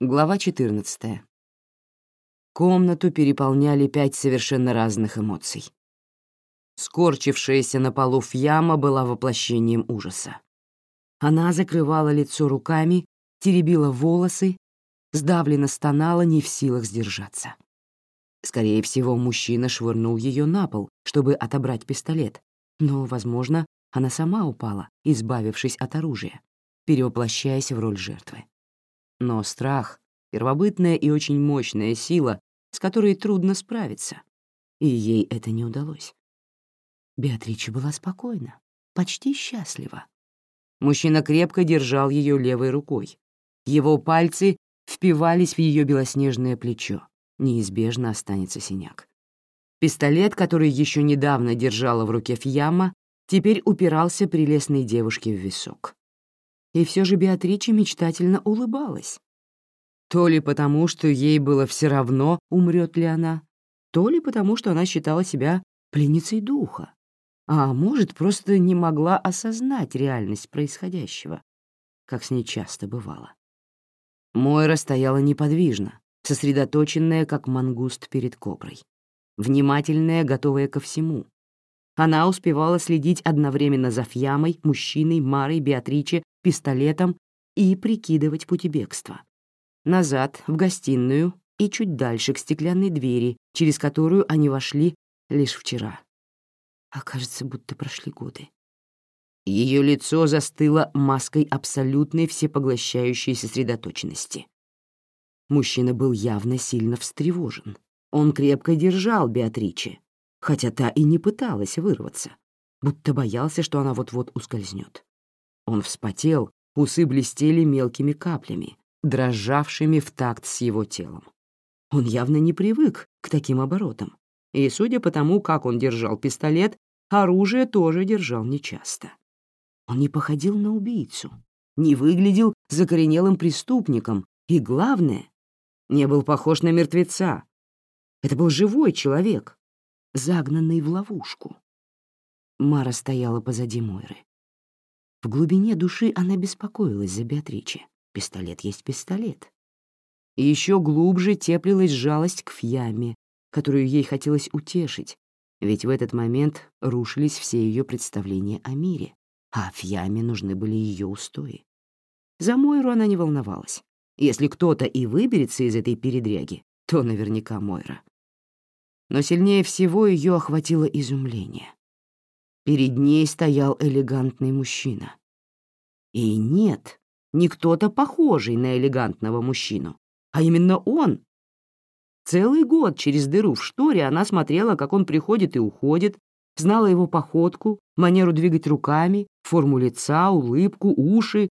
Глава 14. Комнату переполняли пять совершенно разных эмоций. Скорчившаяся на полу Фьяма была воплощением ужаса. Она закрывала лицо руками, теребила волосы, сдавленно стонала, не в силах сдержаться. Скорее всего, мужчина швырнул ее на пол, чтобы отобрать пистолет, но, возможно, она сама упала, избавившись от оружия, перевоплощаясь в роль жертвы. Но страх — первобытная и очень мощная сила, с которой трудно справиться, и ей это не удалось. Беатрича была спокойна, почти счастлива. Мужчина крепко держал ее левой рукой. Его пальцы впивались в ее белоснежное плечо. Неизбежно останется синяк. Пистолет, который еще недавно держала в руке Фьяма, теперь упирался прелестной девушке в висок. И все же Беатрича мечтательно улыбалась. То ли потому, что ей было все равно, умрет ли она, то ли потому, что она считала себя пленницей духа, а может, просто не могла осознать реальность происходящего, как с ней часто бывало. Мойра стояла неподвижно, сосредоточенная, как мангуст перед коброй, внимательная, готовая ко всему, она успевала следить одновременно за Фьямой, мужчиной, Марой, Беатриче, пистолетом и прикидывать пути бегства. Назад, в гостиную и чуть дальше к стеклянной двери, через которую они вошли лишь вчера. А кажется, будто прошли годы. Ее лицо застыло маской абсолютной всепоглощающей сосредоточенности. Мужчина был явно сильно встревожен. Он крепко держал Беатриче, хотя та и не пыталась вырваться, будто боялся, что она вот-вот ускользнет. Он вспотел, усы блестели мелкими каплями, дрожавшими в такт с его телом. Он явно не привык к таким оборотам, и, судя по тому, как он держал пистолет, оружие тоже держал нечасто. Он не походил на убийцу, не выглядел закоренелым преступником и, главное, не был похож на мертвеца. Это был живой человек, загнанный в ловушку. Мара стояла позади Мойры. В глубине души она беспокоилась за Беатриче. Пистолет есть пистолет. И еще глубже теплилась жалость к Фьяме, которую ей хотелось утешить, ведь в этот момент рушились все ее представления о мире, а Фьяме нужны были ее устои. За Мойру она не волновалась. Если кто-то и выберется из этой передряги, то наверняка Мойра но сильнее всего ее охватило изумление. Перед ней стоял элегантный мужчина. И нет, не кто-то похожий на элегантного мужчину, а именно он. Целый год через дыру в шторе она смотрела, как он приходит и уходит, знала его походку, манеру двигать руками, форму лица, улыбку, уши,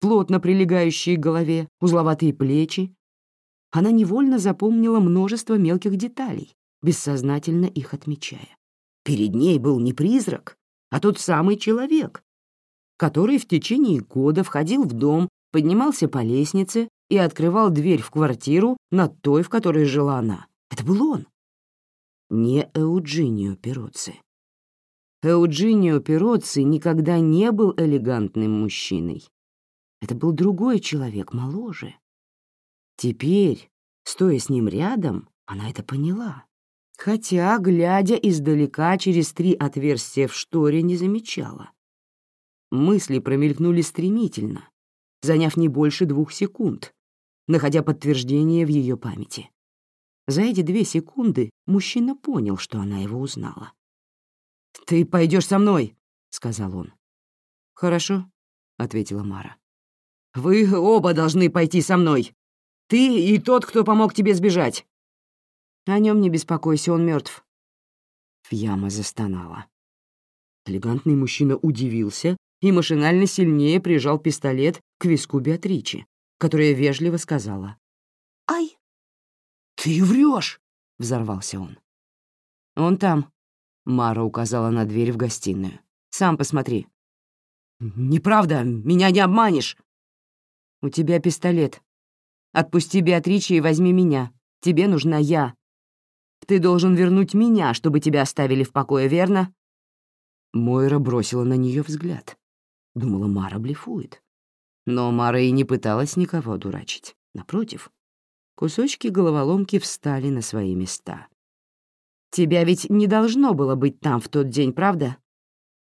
плотно прилегающие к голове, узловатые плечи. Она невольно запомнила множество мелких деталей, бессознательно их отмечая. Перед ней был не призрак, а тот самый человек, который в течение года входил в дом, поднимался по лестнице и открывал дверь в квартиру над той, в которой жила она. Это был он. Не Эуджинио Пероцци. Эуджинио Пероцци никогда не был элегантным мужчиной. Это был другой человек, моложе. Теперь, стоя с ним рядом, она это поняла хотя, глядя издалека через три отверстия в шторе, не замечала. Мысли промелькнули стремительно, заняв не больше двух секунд, находя подтверждение в ее памяти. За эти две секунды мужчина понял, что она его узнала. «Ты пойдешь со мной», — сказал он. «Хорошо», — ответила Мара. «Вы оба должны пойти со мной. Ты и тот, кто помог тебе сбежать. О нем не беспокойся, он мертв. Фьяма застонала. Элегантный мужчина удивился и машинально сильнее прижал пистолет к виску Беатричи, которая вежливо сказала. «Ай!» «Ты врешь!» — взорвался он. «Он там», — Мара указала на дверь в гостиную. «Сам посмотри». «Неправда, меня не обманешь!» «У тебя пистолет. Отпусти Беатричи и возьми меня. Тебе нужна я, ты должен вернуть меня, чтобы тебя оставили в покое, верно?» Мойра бросила на нее взгляд. Думала, Мара блефует. Но Мара и не пыталась никого дурачить. Напротив, кусочки головоломки встали на свои места. «Тебя ведь не должно было быть там в тот день, правда?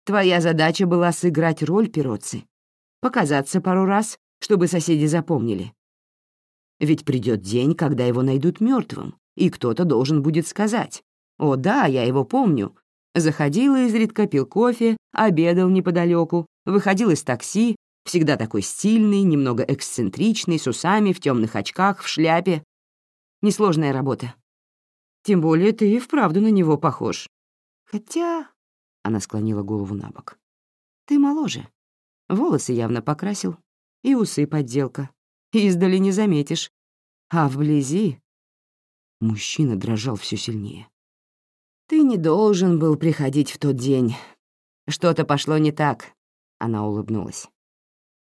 Твоя задача была сыграть роль пироцы, показаться пару раз, чтобы соседи запомнили. Ведь придет день, когда его найдут мертвым, и кто-то должен будет сказать, «О да, я его помню. Заходил изредка, пил кофе, обедал неподалеку, выходил из такси, всегда такой стильный, немного эксцентричный, с усами, в темных очках, в шляпе. Несложная работа. Тем более ты и вправду на него похож. Хотя...» — она склонила голову на бок. «Ты моложе. Волосы явно покрасил, и усы подделка. Издали не заметишь. А вблизи...» Мужчина дрожал все сильнее. «Ты не должен был приходить в тот день. Что-то пошло не так», — она улыбнулась.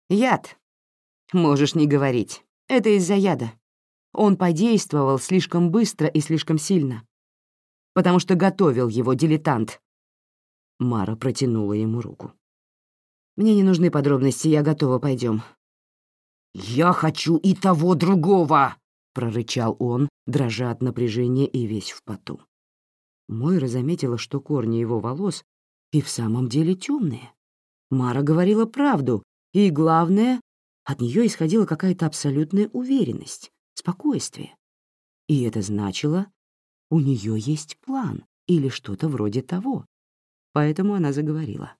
«Яд. Можешь не говорить. Это из-за яда. Он подействовал слишком быстро и слишком сильно. Потому что готовил его дилетант». Мара протянула ему руку. «Мне не нужны подробности, я готова, пойдем. «Я хочу и того другого!» — прорычал он, дрожа от напряжения и весь в поту. Мойра заметила, что корни его волос и в самом деле темные. Мара говорила правду, и, главное, от нее исходила какая-то абсолютная уверенность, спокойствие. И это значило, у нее есть план или что-то вроде того. Поэтому она заговорила.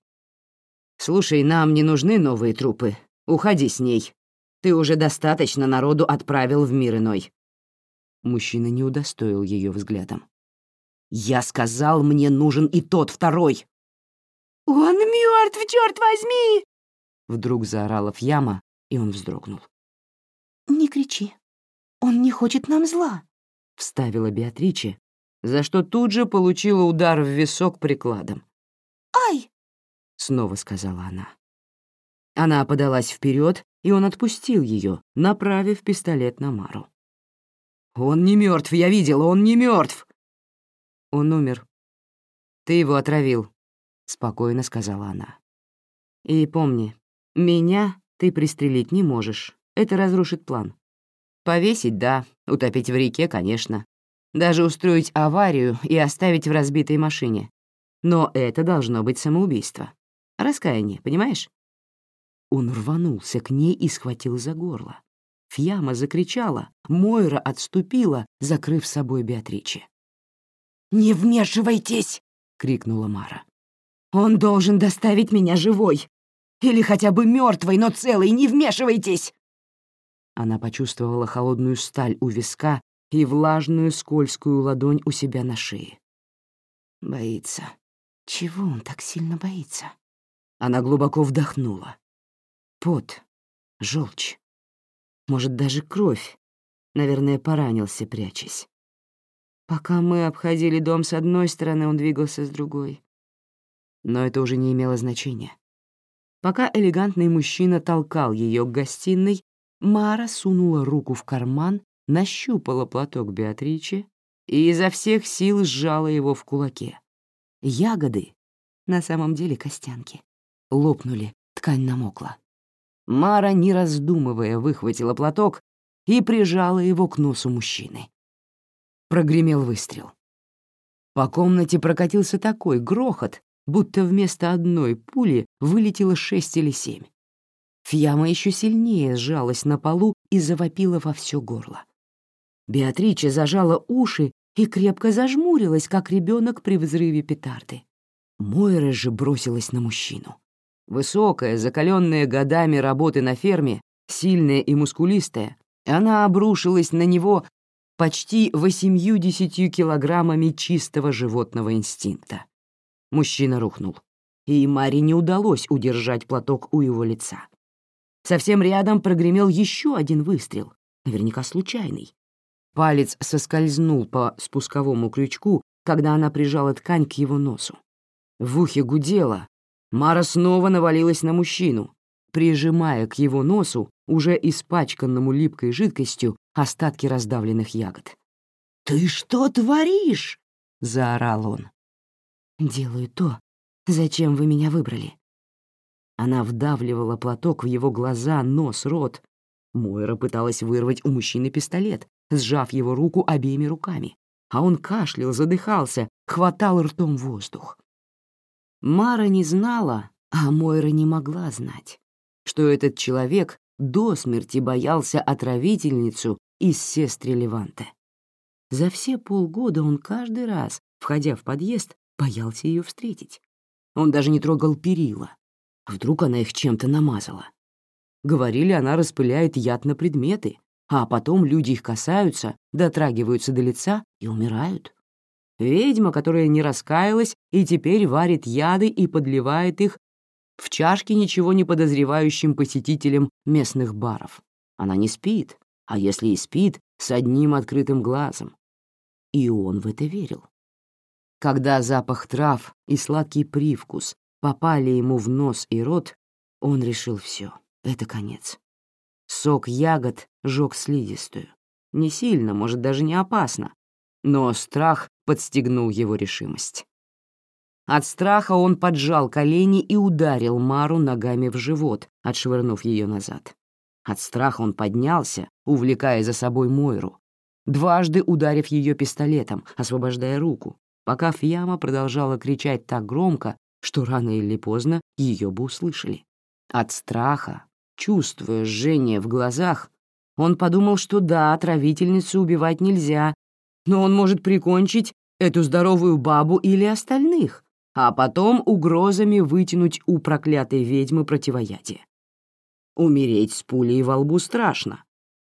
«Слушай, нам не нужны новые трупы. Уходи с ней. Ты уже достаточно народу отправил в мир иной». Мужчина не удостоил ее взглядом. Я сказал, мне нужен и тот второй. Он мертв, черт возьми! Вдруг заорала Фьяма, и он вздрогнул. Не кричи. Он не хочет нам зла, вставила Беатриче, за что тут же получила удар в висок прикладом. Ай! снова сказала она. Она подалась вперед, и он отпустил ее, направив пистолет на Мару. «Он не мертв, я видел, он не мертв! Он умер. Ты его отравил, спокойно сказала она. И помни, меня ты пристрелить не можешь. Это разрушит план. Повесить — да, утопить в реке — конечно. Даже устроить аварию и оставить в разбитой машине. Но это должно быть самоубийство. Раскаяние, понимаешь? Он рванулся к ней и схватил за горло. Фьяма закричала, Мойра отступила, закрыв собой Беатриче. «Не вмешивайтесь!» — крикнула Мара. «Он должен доставить меня живой! Или хотя бы мертвой, но целой, не вмешивайтесь!» Она почувствовала холодную сталь у виска и влажную скользкую ладонь у себя на шее. Боится. Чего он так сильно боится? Она глубоко вдохнула. Пот, желчь, может, даже кровь. Наверное, поранился, прячась. Пока мы обходили дом с одной стороны, он двигался с другой. Но это уже не имело значения. Пока элегантный мужчина толкал ее к гостиной, Мара сунула руку в карман, нащупала платок Беатриче и изо всех сил сжала его в кулаке. Ягоды, на самом деле костянки, лопнули, ткань намокла. Мара, не раздумывая, выхватила платок и прижала его к носу мужчины прогремел выстрел. По комнате прокатился такой грохот, будто вместо одной пули вылетело шесть или семь. Фьяма еще сильнее сжалась на полу и завопила во все горло. Беатрича зажала уши и крепко зажмурилась, как ребенок при взрыве петарды. Мойра же бросилась на мужчину. Высокая, закаленная годами работы на ферме, сильная и мускулистая, она обрушилась на него почти восемью-десятью килограммами чистого животного инстинкта. Мужчина рухнул, и Маре не удалось удержать платок у его лица. Совсем рядом прогремел еще один выстрел, наверняка случайный. Палец соскользнул по спусковому крючку, когда она прижала ткань к его носу. В ухе гудело. Мара снова навалилась на мужчину, прижимая к его носу, уже испачканному липкой жидкостью, остатки раздавленных ягод. «Ты что творишь?» — заорал он. «Делаю то, зачем вы меня выбрали». Она вдавливала платок в его глаза, нос, рот. Мойра пыталась вырвать у мужчины пистолет, сжав его руку обеими руками, а он кашлял, задыхался, хватал ртом воздух. Мара не знала, а Мойра не могла знать, что этот человек до смерти боялся отравительницу из сестры Леванте. За все полгода он каждый раз, входя в подъезд, боялся ее встретить. Он даже не трогал перила. Вдруг она их чем-то намазала. Говорили, она распыляет яд на предметы, а потом люди их касаются, дотрагиваются до лица и умирают. Ведьма, которая не раскаялась и теперь варит яды и подливает их в чашки ничего не подозревающим посетителям местных баров. Она не спит, а если и спит, с одним открытым глазом. И он в это верил. Когда запах трав и сладкий привкус попали ему в нос и рот, он решил все, это конец. Сок ягод жёг слизистую. Не сильно, может, даже не опасно. Но страх подстегнул его решимость. От страха он поджал колени и ударил Мару ногами в живот, отшвырнув ее назад. От страха он поднялся, увлекая за собой Мойру, дважды ударив ее пистолетом, освобождая руку, пока Фьяма продолжала кричать так громко, что рано или поздно ее бы услышали. От страха Чувствуя жжение в глазах, он подумал, что да, отравительницу убивать нельзя, но он может прикончить эту здоровую бабу или остальных, а потом угрозами вытянуть у проклятой ведьмы противоядие. Умереть с пулей во лбу страшно,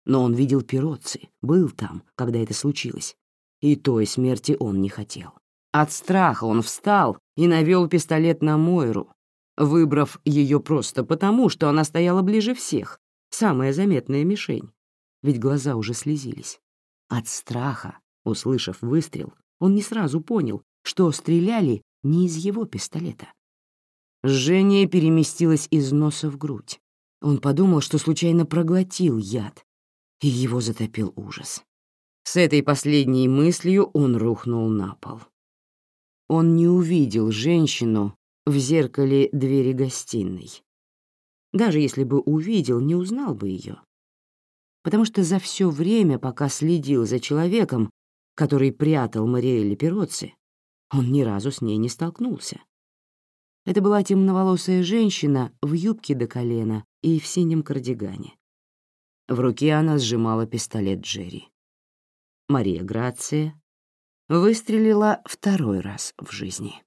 но он видел пироци, был там, когда это случилось, и той смерти он не хотел. От страха он встал и навел пистолет на Мойру, выбрав ее просто потому, что она стояла ближе всех, самая заметная мишень, ведь глаза уже слезились. От страха, услышав выстрел, он не сразу понял, что стреляли не из его пистолета. Жжение переместилось из носа в грудь. Он подумал, что случайно проглотил яд, и его затопил ужас. С этой последней мыслью он рухнул на пол. Он не увидел женщину, в зеркале двери гостиной. Даже если бы увидел, не узнал бы ее. Потому что за все время, пока следил за человеком, который прятал Мариэлли Пероцци, он ни разу с ней не столкнулся. Это была темноволосая женщина в юбке до колена и в синем кардигане. В руке она сжимала пистолет Джерри. Мария Грация выстрелила второй раз в жизни.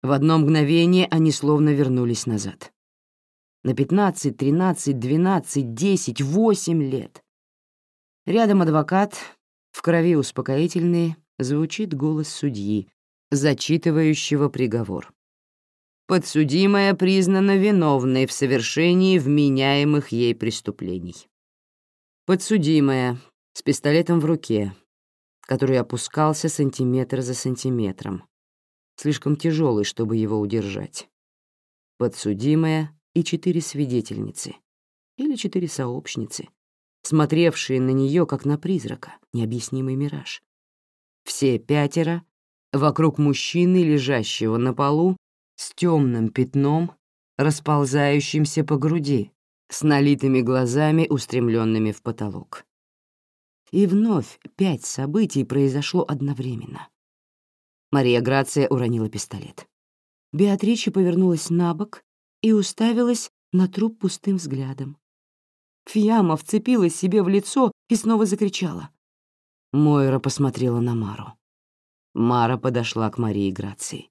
В одно мгновение они словно вернулись назад. На 15, 13, 12, 10, 8 лет. Рядом адвокат, в крови успокоительные, звучит голос судьи, зачитывающего приговор. Подсудимая признана виновной в совершении вменяемых ей преступлений. Подсудимая с пистолетом в руке, который опускался сантиметр за сантиметром, слишком тяжелый, чтобы его удержать. Подсудимая и четыре свидетельницы, или четыре сообщницы, смотревшие на нее как на призрака, необъяснимый мираж. Все пятеро вокруг мужчины, лежащего на полу, с темным пятном, расползающимся по груди, с налитыми глазами, устремленными в потолок. И вновь пять событий произошло одновременно. Мария Грация уронила пистолет. Беатрича повернулась на бок и уставилась на труп пустым взглядом. Фьяма вцепилась себе в лицо и снова закричала. Мойра посмотрела на Мару. Мара подошла к Марии Грации.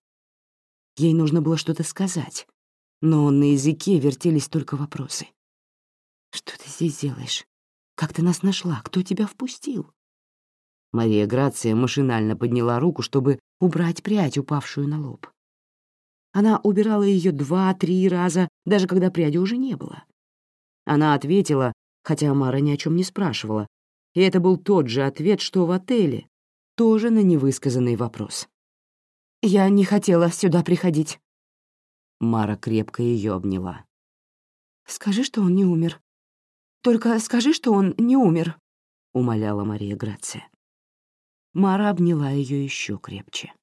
Ей нужно было что-то сказать, но на языке вертелись только вопросы. «Что ты здесь делаешь? Как ты нас нашла? Кто тебя впустил?» Мария Грация машинально подняла руку, чтобы убрать прядь, упавшую на лоб. Она убирала ее два-три раза, даже когда пряди уже не было. Она ответила, хотя Мара ни о чем не спрашивала, и это был тот же ответ, что в отеле, тоже на невысказанный вопрос. «Я не хотела сюда приходить». Мара крепко ее обняла. «Скажи, что он не умер. Только скажи, что он не умер», — умоляла Мария Грация. Мара обняла ее еще крепче.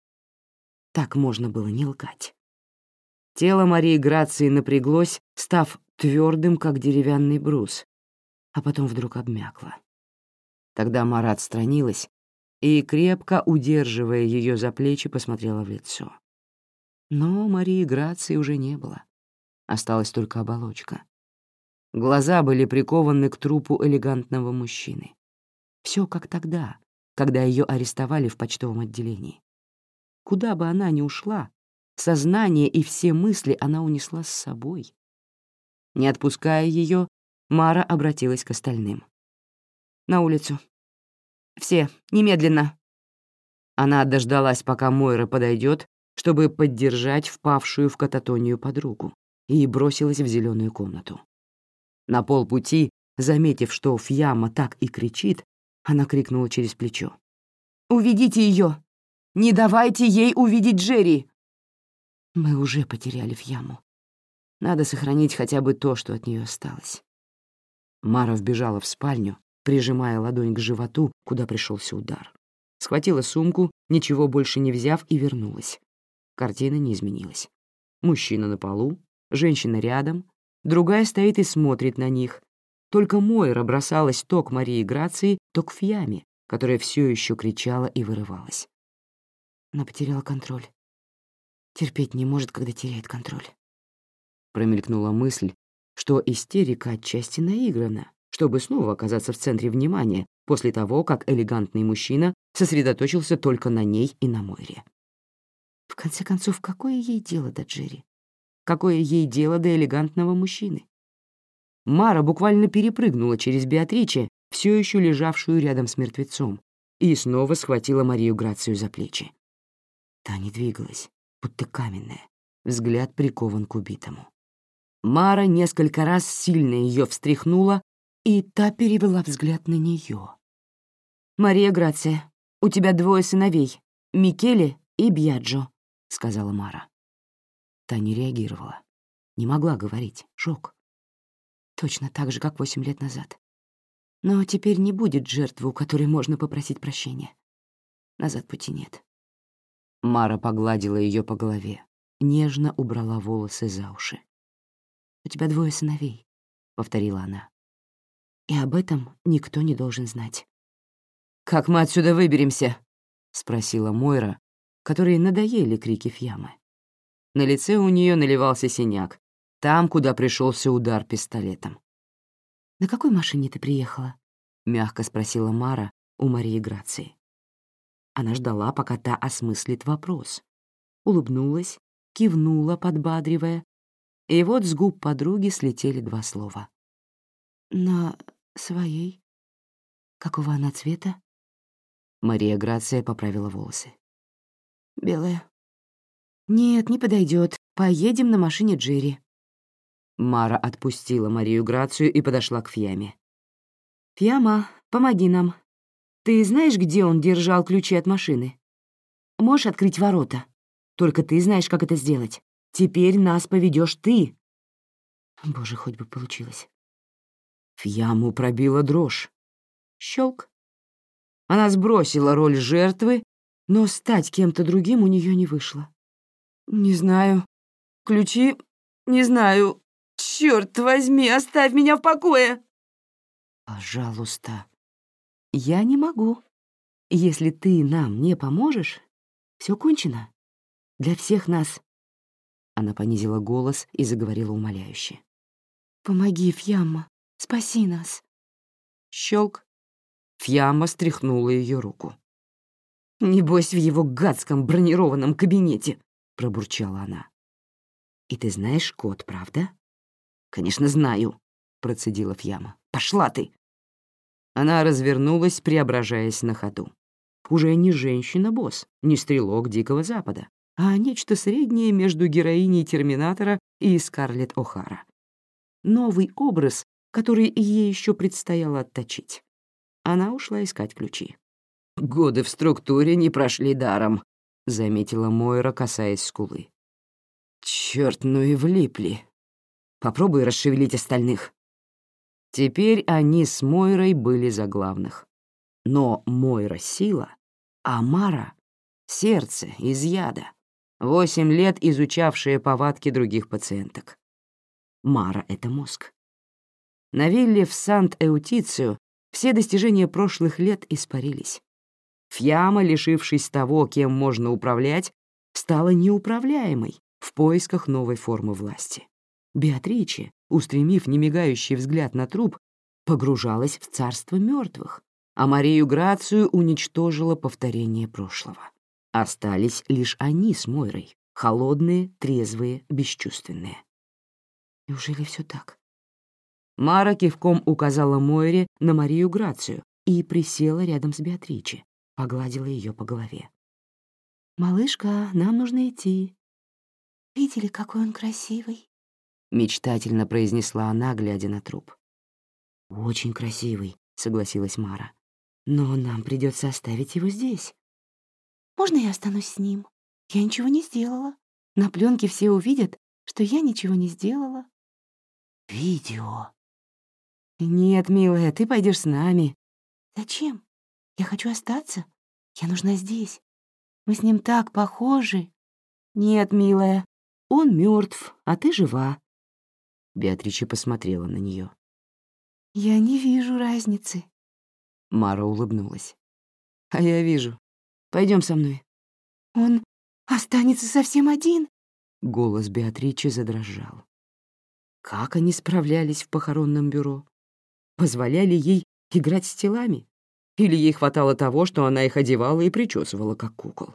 Так можно было не лгать. Тело Марии Грации напряглось, став твердым, как деревянный брус, а потом вдруг обмякло. Тогда Мара отстранилась и, крепко удерживая ее за плечи, посмотрела в лицо. Но Марии Грации уже не было. Осталась только оболочка. Глаза были прикованы к трупу элегантного мужчины. Все как тогда, когда ее арестовали в почтовом отделении. Куда бы она ни ушла, сознание и все мысли она унесла с собой. Не отпуская ее, Мара обратилась к остальным. «На улицу. Все, немедленно». Она дождалась, пока Мойра подойдет, чтобы поддержать впавшую в кататонию подругу, и бросилась в зеленую комнату. На полпути, заметив, что Фьяма так и кричит, она крикнула через плечо. «Уведите ее! Не давайте ей увидеть Джерри!» Мы уже потеряли Фьяму. Надо сохранить хотя бы то, что от нее осталось. Мара вбежала в спальню, прижимая ладонь к животу, куда пришелся удар. Схватила сумку, ничего больше не взяв, и вернулась. Картина не изменилась. Мужчина на полу, женщина рядом, другая стоит и смотрит на них. Только Мойра бросалась то к Марии Грации, то к Фьяме, которая все еще кричала и вырывалась. Она потеряла контроль. Терпеть не может, когда теряет контроль. Промелькнула мысль, что истерика отчасти наиграна, чтобы снова оказаться в центре внимания после того, как элегантный мужчина сосредоточился только на ней и на Мойре. В конце концов, какое ей дело до Джерри? Какое ей дело до элегантного мужчины? Мара буквально перепрыгнула через Беатриче, все еще лежавшую рядом с мертвецом, и снова схватила Марию Грацию за плечи. Та не двигалась, будто каменная, взгляд прикован к убитому. Мара несколько раз сильно ее встряхнула, и та перевела взгляд на нее. «Мария Грация, у тебя двое сыновей, Микеле и Бьяджо», — сказала Мара. Та не реагировала, не могла говорить, шок. Точно так же, как восемь лет назад. Но теперь не будет жертвы, у которой можно попросить прощения. Назад пути нет. Мара погладила ее по голове, нежно убрала волосы за уши. «У тебя двое сыновей», — повторила она. «И об этом никто не должен знать». «Как мы отсюда выберемся?» — спросила Мойра, которой надоели крики Фьямы. На лице у нее наливался синяк, там, куда пришелся удар пистолетом. «На какой машине ты приехала?» — мягко спросила Мара у Марии Грации. Она ждала, пока та осмыслит вопрос. Улыбнулась, кивнула, подбадривая. И вот с губ подруги слетели два слова. «На своей? Какого она цвета?» Мария Грация поправила волосы. «Белая». «Нет, не подойдет. Поедем на машине Джерри». Мара отпустила Марию Грацию и подошла к Фьяме. «Фьяма, помоги нам. Ты знаешь, где он держал ключи от машины? Можешь открыть ворота? Только ты знаешь, как это сделать. Теперь нас поведешь ты». Боже, хоть бы получилось. Фьяму пробила дрожь. Щелк. Она сбросила роль жертвы, но стать кем-то другим у нее не вышло. «Не знаю. Ключи? Не знаю. Черт возьми, оставь меня в покое!» «Пожалуйста». «Я не могу. Если ты нам не поможешь, все кончено. Для всех нас». Она понизила голос и заговорила умоляюще. «Помоги, Фьямма, спаси нас». Щелк. Фьяма стряхнула ее руку. «Небось, в его гадском бронированном кабинете», — пробурчала она. «И ты знаешь код, правда?» «Конечно, знаю», — процедила Фьяма. «Пошла ты!» Она развернулась, преображаясь на ходу. Уже не женщина-босс, не стрелок Дикого Запада, а нечто среднее между героиней Терминатора и Скарлетт О'Хара. Новый образ, который ей еще предстояло отточить. Она ушла искать ключи. «Годы в структуре не прошли даром», — заметила Мойра, касаясь скулы. «Чёрт, ну и влипли», Попробуй расшевелить остальных». Теперь они с Мойрой были за главных. Но Мойра — сила, а Мара — сердце из яда. Восемь лет изучавшая повадки других пациенток. Мара — это мозг. На вилле в Сант-Эутицию все достижения прошлых лет испарились. Фьяма, лишившись того, кем можно управлять, стала неуправляемой в поисках новой формы власти. Беатриче, устремив немигающий взгляд на труп, погружалась в царство мертвых, а Марию Грацию уничтожила повторение прошлого. Остались лишь они с Мойрой, холодные, трезвые, бесчувственные. Неужели все так? Мара кивком указала Мойре на Марию Грацию и присела рядом с Беатриче, погладила ее по голове. «Малышка, нам нужно идти». «Видели, какой он красивый?» — мечтательно произнесла она, глядя на труп. «Очень красивый», — согласилась Мара. «Но нам придется оставить его здесь». «Можно я останусь с ним? Я ничего не сделала. На пленке все увидят, что я ничего не сделала». «Видео», «Нет, милая, ты пойдешь с нами». «Зачем? Я хочу остаться. Я нужна здесь. Мы с ним так похожи». «Нет, милая, он мертв, а ты жива». Беатрича посмотрела на нее. «Я не вижу разницы». Мара улыбнулась. «А я вижу. Пойдем со мной». «Он останется совсем один?» Голос Беатричи задрожал. Как они справлялись в похоронном бюро? позволяли ей играть с телами? Или ей хватало того, что она их одевала и причесывала, как кукол?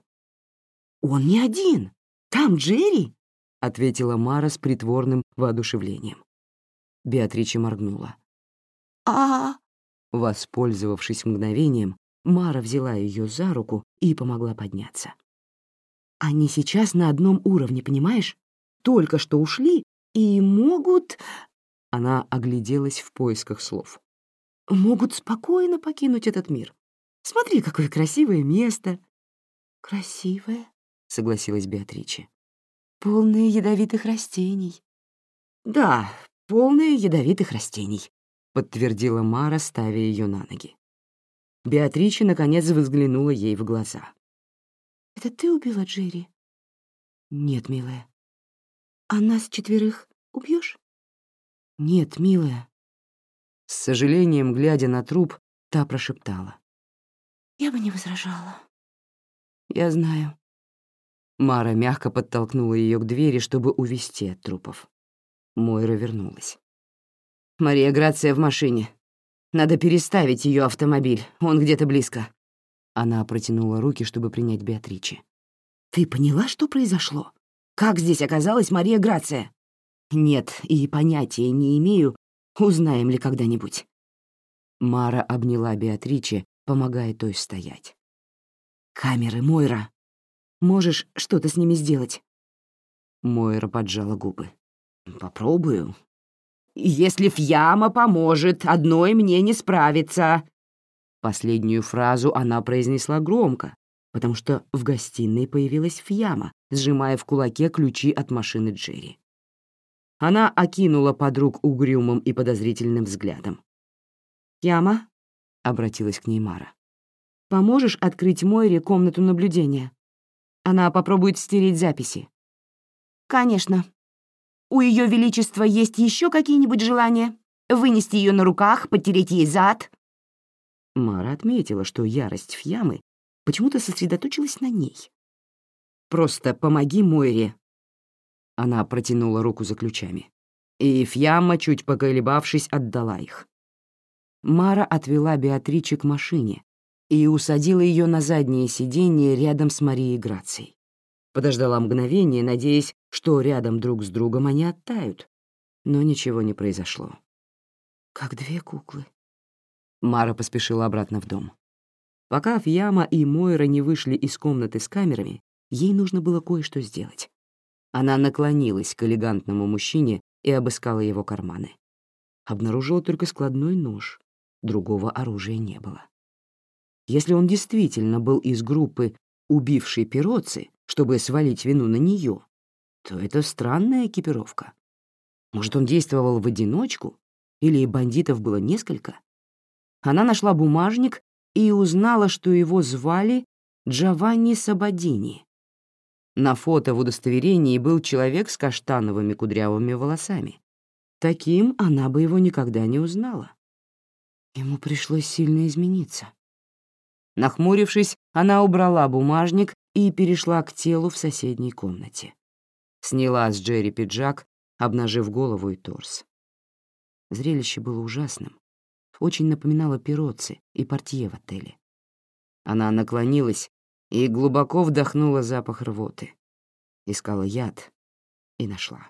«Он не один! Там Джерри!» — ответила Мара с притворным воодушевлением. Беатрича моргнула. а Воспользовавшись мгновением, Мара взяла ее за руку и помогла подняться. «Они сейчас на одном уровне, понимаешь? Только что ушли и могут...» Она огляделась в поисках слов. «Могут спокойно покинуть этот мир. Смотри, какое красивое место!» «Красивое», — согласилась Беатриче. «Полное ядовитых растений». «Да, полное ядовитых растений», — подтвердила Мара, ставя ее на ноги. Беатриче, наконец, взглянула ей в глаза. «Это ты убила Джерри?» «Нет, милая». «А нас четверых убьешь? «Нет, милая». С сожалением, глядя на труп, та прошептала. «Я бы не возражала». «Я знаю». Мара мягко подтолкнула ее к двери, чтобы увести от трупов. Мойра вернулась. «Мария Грация в машине. Надо переставить ее автомобиль, он где-то близко». Она протянула руки, чтобы принять Беатриче. «Ты поняла, что произошло? Как здесь оказалась Мария Грация?» Нет, и понятия не имею, узнаем ли когда-нибудь. Мара обняла Беатриче, помогая той стоять. «Камеры, Мойра! Можешь что-то с ними сделать?» Мойра поджала губы. «Попробую. Если Фьяма поможет, одной мне не справиться». Последнюю фразу она произнесла громко, потому что в гостиной появилась Фьяма, сжимая в кулаке ключи от машины Джерри. Она окинула подруг угрюмым и подозрительным взглядом. «Яма?» — обратилась к ней Мара. «Поможешь открыть Мойре комнату наблюдения? Она попробует стереть записи». «Конечно. У Ее Величества есть еще какие-нибудь желания? Вынести ее на руках, потереть ей зад?» Мара отметила, что ярость Фьямы почему-то сосредоточилась на ней. «Просто помоги Мойре она протянула руку за ключами. И Фьямма, чуть поколебавшись, отдала их. Мара отвела Беатриче к машине и усадила ее на заднее сиденье рядом с Марией Грацией. Подождала мгновение, надеясь, что рядом друг с другом они оттают, но ничего не произошло. «Как две куклы». Мара поспешила обратно в дом. Пока Фьяма и Мойра не вышли из комнаты с камерами, ей нужно было кое-что сделать. Она наклонилась к элегантному мужчине и обыскала его карманы. Обнаружила только складной нож. Другого оружия не было. Если он действительно был из группы убившей пироцы, чтобы свалить вину на нее, то это странная экипировка. Может, он действовал в одиночку? Или бандитов было несколько? Она нашла бумажник и узнала, что его звали Джованни Сабадини. На фото в удостоверении был человек с каштановыми кудрявыми волосами. Таким она бы его никогда не узнала. Ему пришлось сильно измениться. Нахмурившись, она убрала бумажник и перешла к телу в соседней комнате. Сняла с Джерри пиджак, обнажив голову и торс. Зрелище было ужасным. Очень напоминало пироцы и портье в отеле. Она наклонилась и глубоко вдохнула запах рвоты. Искала яд и нашла.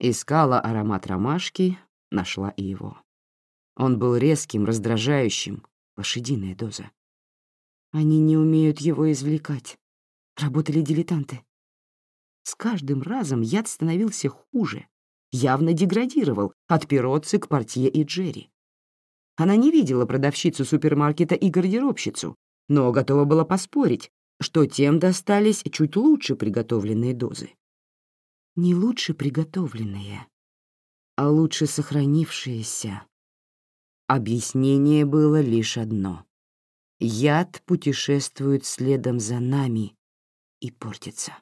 Искала аромат ромашки, нашла и его. Он был резким, раздражающим, лошадиная доза. Они не умеют его извлекать. Работали дилетанты. С каждым разом яд становился хуже, явно деградировал от пиротцы к портье и Джерри. Она не видела продавщицу супермаркета и гардеробщицу, но готова была поспорить, что тем достались чуть лучше приготовленные дозы. Не лучше приготовленные, а лучше сохранившиеся. Объяснение было лишь одно. Яд путешествует следом за нами и портится.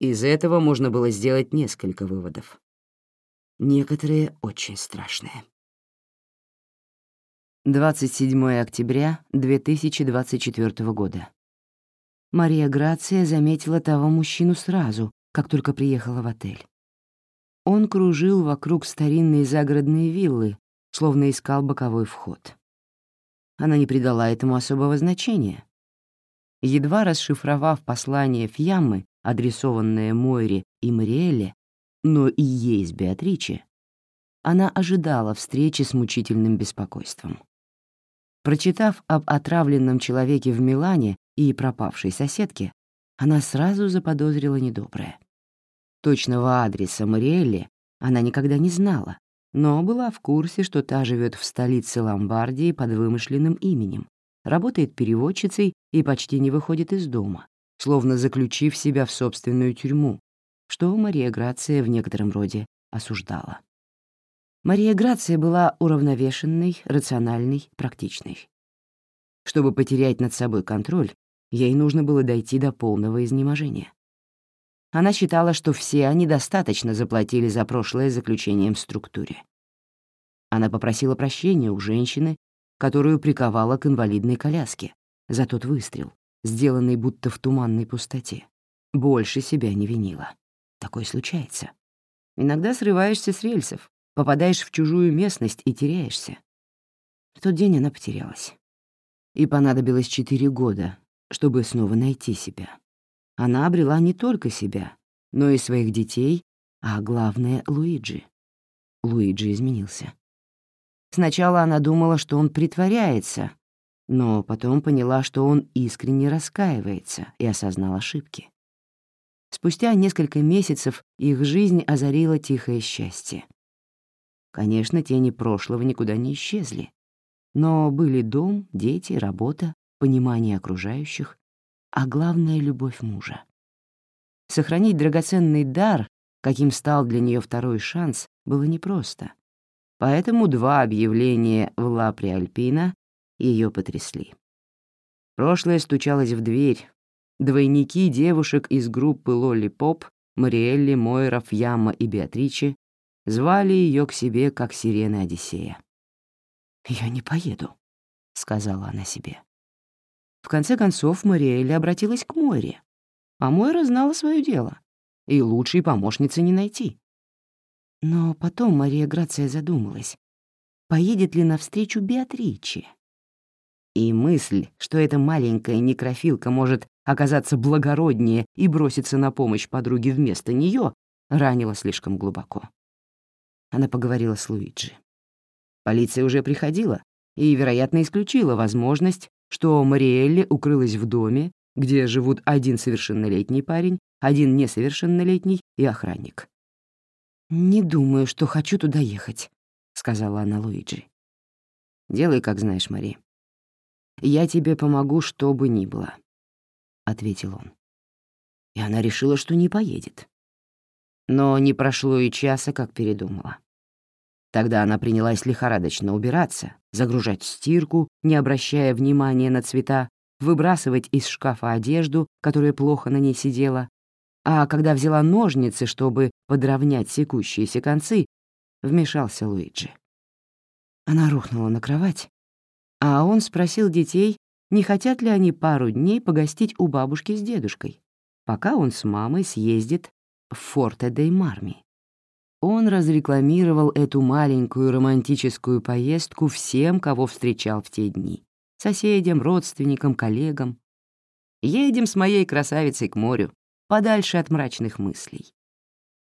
Из этого можно было сделать несколько выводов. Некоторые очень страшные. 27 октября 2024 года. Мария Грация заметила того мужчину сразу, как только приехала в отель. Он кружил вокруг старинной загородной виллы, словно искал боковой вход. Она не придала этому особого значения. Едва расшифровав послание Фьяммы, адресованное Мойре и Мариэле, но и ей с Беатриче, она ожидала встречи с мучительным беспокойством. Прочитав об отравленном человеке в Милане и пропавшей соседке, она сразу заподозрила недоброе. Точного адреса Мариэлли она никогда не знала, но была в курсе, что та живет в столице Ломбардии под вымышленным именем, работает переводчицей и почти не выходит из дома, словно заключив себя в собственную тюрьму, что Мария Грация в некотором роде осуждала. Мария Грация была уравновешенной, рациональной, практичной. Чтобы потерять над собой контроль, ей нужно было дойти до полного изнеможения. Она считала, что все они достаточно заплатили за прошлое заключением в структуре. Она попросила прощения у женщины, которую приковала к инвалидной коляске, за тот выстрел, сделанный будто в туманной пустоте. Больше себя не винила. Такое случается. Иногда срываешься с рельсов, попадаешь в чужую местность и теряешься. В тот день она потерялась. И понадобилось четыре года, чтобы снова найти себя она обрела не только себя, но и своих детей, а главное — Луиджи. Луиджи изменился. Сначала она думала, что он притворяется, но потом поняла, что он искренне раскаивается и осознал ошибки. Спустя несколько месяцев их жизнь озарила тихое счастье. Конечно, тени прошлого никуда не исчезли, но были дом, дети, работа, понимание окружающих, а главное — любовь мужа. Сохранить драгоценный дар, каким стал для нее второй шанс, было непросто. Поэтому два объявления в Лапре Альпина ее потрясли. Прошлое стучалось в дверь. Двойники девушек из группы Лолли Поп, Мариэлли, Мойра, Фьяма и Беатриче звали ее к себе, как сирена Одиссея. «Я не поеду», — сказала она себе. В конце концов, Мариэлли обратилась к Мойре. А Мойра знала свое дело. И лучшей помощницы не найти. Но потом Мария Грация задумалась, поедет ли навстречу Беатриче. И мысль, что эта маленькая некрофилка может оказаться благороднее и броситься на помощь подруге вместо нее, ранила слишком глубоко. Она поговорила с Луиджи. Полиция уже приходила и, вероятно, исключила возможность что Мариэлли укрылась в доме, где живут один совершеннолетний парень, один несовершеннолетний и охранник. «Не думаю, что хочу туда ехать», — сказала она Луиджи. «Делай, как знаешь, Мари. Я тебе помогу, что бы ни было», — ответил он. И она решила, что не поедет. Но не прошло и часа, как передумала. Тогда она принялась лихорадочно убираться, загружать стирку, не обращая внимания на цвета, выбрасывать из шкафа одежду, которая плохо на ней сидела, А когда взяла ножницы, чтобы подровнять секущиеся концы, вмешался Луиджи. Она рухнула на кровать, а он спросил детей, не хотят ли они пару дней погостить у бабушки с дедушкой, пока он с мамой съездит в Форте-де-Марми. Он разрекламировал эту маленькую романтическую поездку всем, кого встречал в те дни. Соседям, родственникам, коллегам. Едем с моей красавицей к морю, подальше от мрачных мыслей.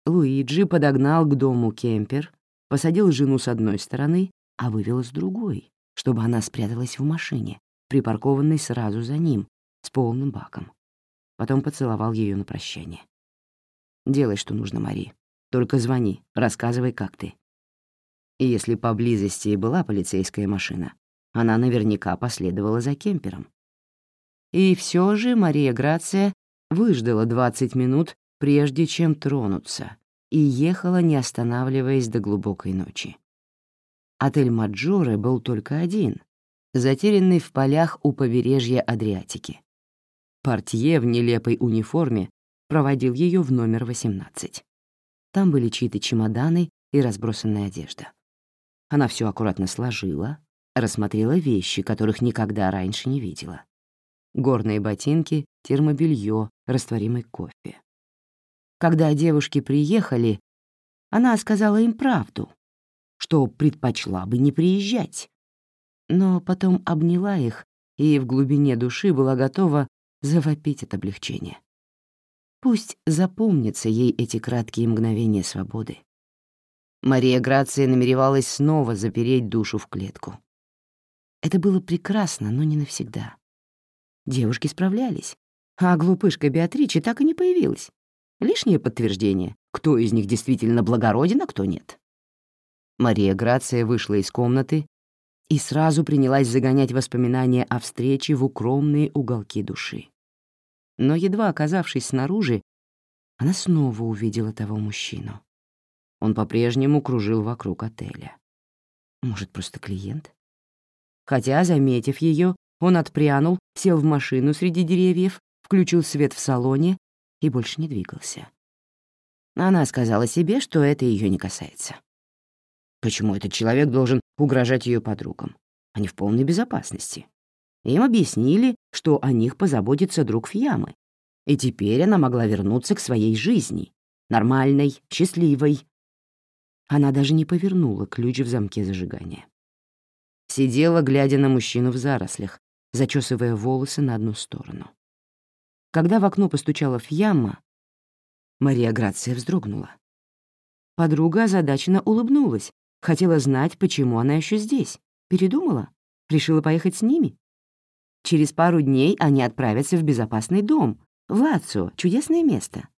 Луиджи подогнал к дому кемпер, посадил жену с одной стороны, а вывел с другой, чтобы она спряталась в машине, припаркованной сразу за ним, с полным баком. Потом поцеловал ее на прощание. «Делай, что нужно, Мари. Только звони, рассказывай, как ты». И если поблизости и была полицейская машина, она наверняка последовала за кемпером. И все же Мария Грация выждала 20 минут, прежде чем тронуться, и ехала, не останавливаясь до глубокой ночи. Отель Маджоре был только один, затерянный в полях у побережья Адриатики. Портье в нелепой униформе проводил ее в номер 18. Там были чьи-то чемоданы и разбросанная одежда. Она все аккуратно сложила, рассмотрела вещи, которых никогда раньше не видела. Горные ботинки, термобелье, растворимый кофе. Когда девушки приехали, она сказала им правду, что предпочла бы не приезжать. Но потом обняла их и в глубине души была готова завопить от облегчения. Пусть запомнятся ей эти краткие мгновения свободы. Мария Грация намеревалась снова запереть душу в клетку. Это было прекрасно, но не навсегда. Девушки справлялись, а глупышка Беатриче так и не появилась. Лишнее подтверждение, кто из них действительно благороден, а кто нет. Мария Грация вышла из комнаты и сразу принялась загонять воспоминания о встрече в укромные уголки души. Но едва оказавшись снаружи, она снова увидела того мужчину. Он по-прежнему кружил вокруг отеля. Может, просто клиент? Хотя, заметив ее, он отпрянул, сел в машину среди деревьев, включил свет в салоне и больше не двигался. Она сказала себе, что это ее не касается. Почему этот человек должен угрожать ее подругам? Они в полной безопасности. Им объяснили, что о них позаботится друг Фьямы. И теперь она могла вернуться к своей жизни. Нормальной, счастливой. Она даже не повернула ключ в замке зажигания. Сидела, глядя на мужчину в зарослях, зачесывая волосы на одну сторону. Когда в окно постучала Фьяма, Мария Грация вздрогнула. Подруга озадаченно улыбнулась, Хотела знать, почему она еще здесь. Передумала? Решила поехать с ними? Через пару дней они отправятся в безопасный дом, в Лацио, чудесное место.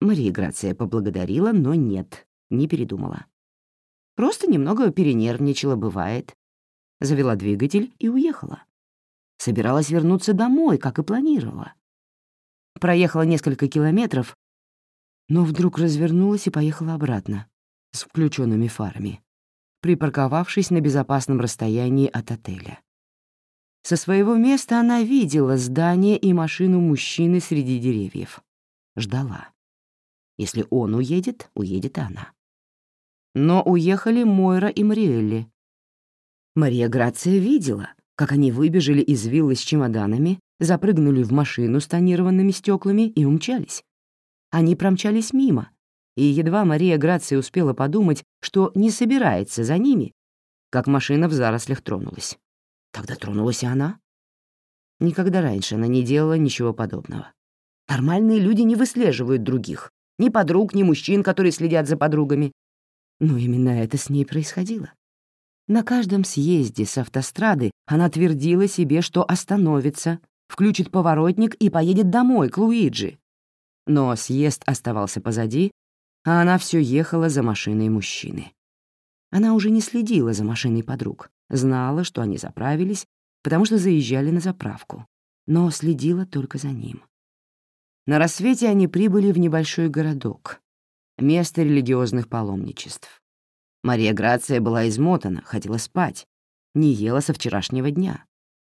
Мария Грация поблагодарила, но нет, не передумала. Просто немного перенервничала, бывает. Завела двигатель и уехала. Собиралась вернуться домой, как и планировала. Проехала несколько километров, но вдруг развернулась и поехала обратно с включенными фарами, припарковавшись на безопасном расстоянии от отеля. Со своего места она видела здание и машину мужчины среди деревьев. Ждала. Если он уедет, уедет она. Но уехали Мойра и Мариэлли. Мария Грация видела, как они выбежали из виллы с чемоданами, запрыгнули в машину с тонированными стеклами и умчались. Они промчались мимо, и едва Мария Грация успела подумать, что не собирается за ними, как машина в зарослях тронулась. Тогда тронулась и она. Никогда раньше она не делала ничего подобного. Нормальные люди не выслеживают других, ни подруг, ни мужчин, которые следят за подругами. Но именно это с ней происходило. На каждом съезде с автострады она твердила себе, что остановится, включит поворотник и поедет домой, к Луиджи. Но съезд оставался позади, а она все ехала за машиной мужчины. Она уже не следила за машиной подруг, знала, что они заправились, потому что заезжали на заправку, но следила только за ним. На рассвете они прибыли в небольшой городок, место религиозных паломничеств. Мария Грация была измотана, хотела спать, не ела со вчерашнего дня.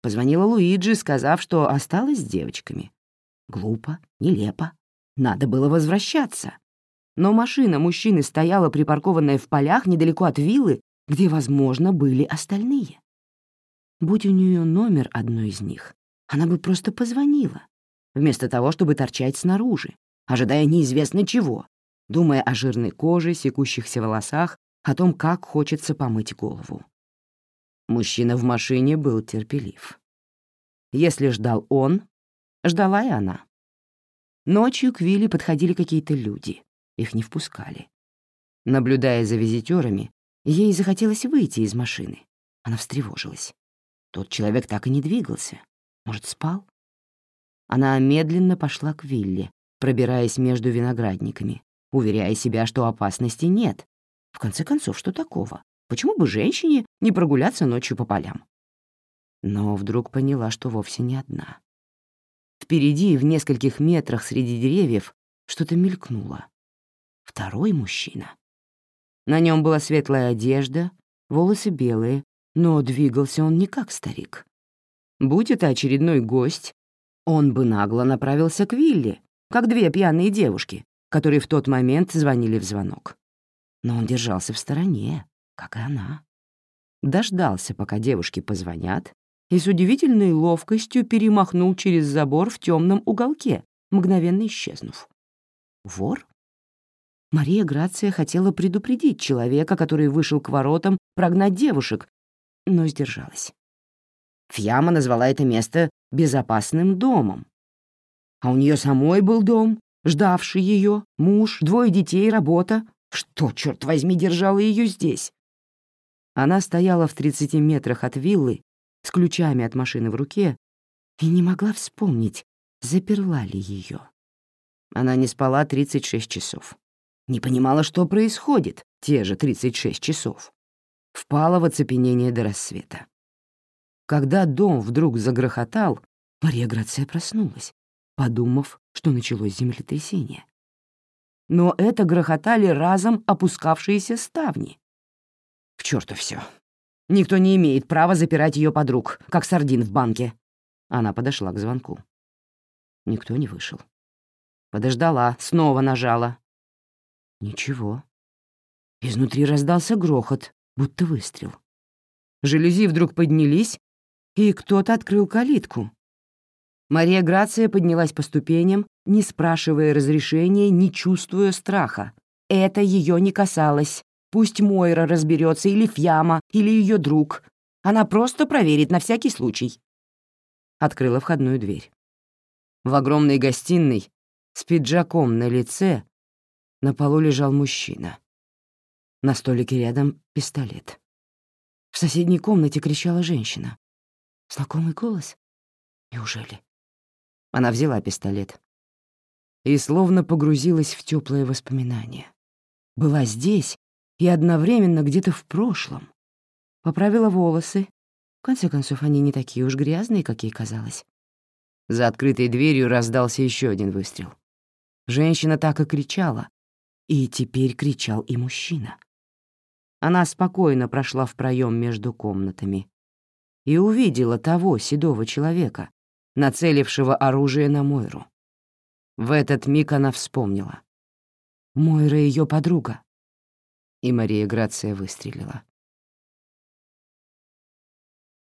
Позвонила Луиджи, сказав, что осталась с девочками. Глупо, нелепо. Надо было возвращаться. Но машина мужчины стояла припаркованная в полях недалеко от виллы, где, возможно, были остальные. Будь у нее номер одной из них, она бы просто позвонила, вместо того, чтобы торчать снаружи, ожидая неизвестно чего, думая о жирной коже, секущихся волосах, о том, как хочется помыть голову. Мужчина в машине был терпелив. Если ждал он, ждала и она. Ночью к Вилли подходили какие-то люди. Их не впускали. Наблюдая за визитерами, ей захотелось выйти из машины. Она встревожилась. Тот человек так и не двигался. Может, спал? Она медленно пошла к вилле, пробираясь между виноградниками, уверяя себя, что опасности нет. В конце концов, что такого? Почему бы женщине не прогуляться ночью по полям? Но вдруг поняла, что вовсе не одна. Впереди, в нескольких метрах среди деревьев, что-то мелькнуло. Второй мужчина. На нем была светлая одежда, волосы белые, но двигался он не как старик. Будь это очередной гость, он бы нагло направился к Вилли, как две пьяные девушки, которые в тот момент звонили в звонок. Но он держался в стороне, как и она. Дождался, пока девушки позвонят, и с удивительной ловкостью перемахнул через забор в темном уголке, мгновенно исчезнув. Вор? Мария Грация хотела предупредить человека, который вышел к воротам, прогнать девушек, но сдержалась. Фьяма назвала это место безопасным домом. А у нее самой был дом, ждавший ее, муж, двое детей, работа. Что, черт возьми, держало ее здесь? Она стояла в 30 метрах от виллы с ключами от машины в руке и не могла вспомнить, заперла ли ее. Она не спала 36 часов. Не понимала, что происходит те же 36 часов. Впала в оцепенение до рассвета. Когда дом вдруг загрохотал, Мария Грация проснулась, подумав, что началось землетрясение. Но это грохотали разом опускавшиеся ставни. К черту все. Никто не имеет права запирать ее подруг, как сардин в банке. Она подошла к звонку. Никто не вышел. Подождала, снова нажала. Ничего. Изнутри раздался грохот, будто выстрел. Жалюзи вдруг поднялись, и кто-то открыл калитку. Мария Грация поднялась по ступеням, не спрашивая разрешения, не чувствуя страха. Это ее не касалось. Пусть Мойра разберется, или Фьяма, или ее друг. Она просто проверит на всякий случай. Открыла входную дверь. В огромной гостиной с пиджаком на лице на полу лежал мужчина. На столике рядом пистолет. В соседней комнате кричала женщина. Знакомый голос? Неужели? Она взяла пистолет и словно погрузилась в теплое воспоминание. Была здесь и одновременно где-то в прошлом. Поправила волосы. В конце концов, они не такие уж грязные, как ей казалось. За открытой дверью раздался еще один выстрел. Женщина так и кричала, и теперь кричал и мужчина. Она спокойно прошла в проем между комнатами и увидела того седого человека, нацелившего оружие на Мойру. В этот миг она вспомнила. Мойра — ее подруга. И Мария Грация выстрелила.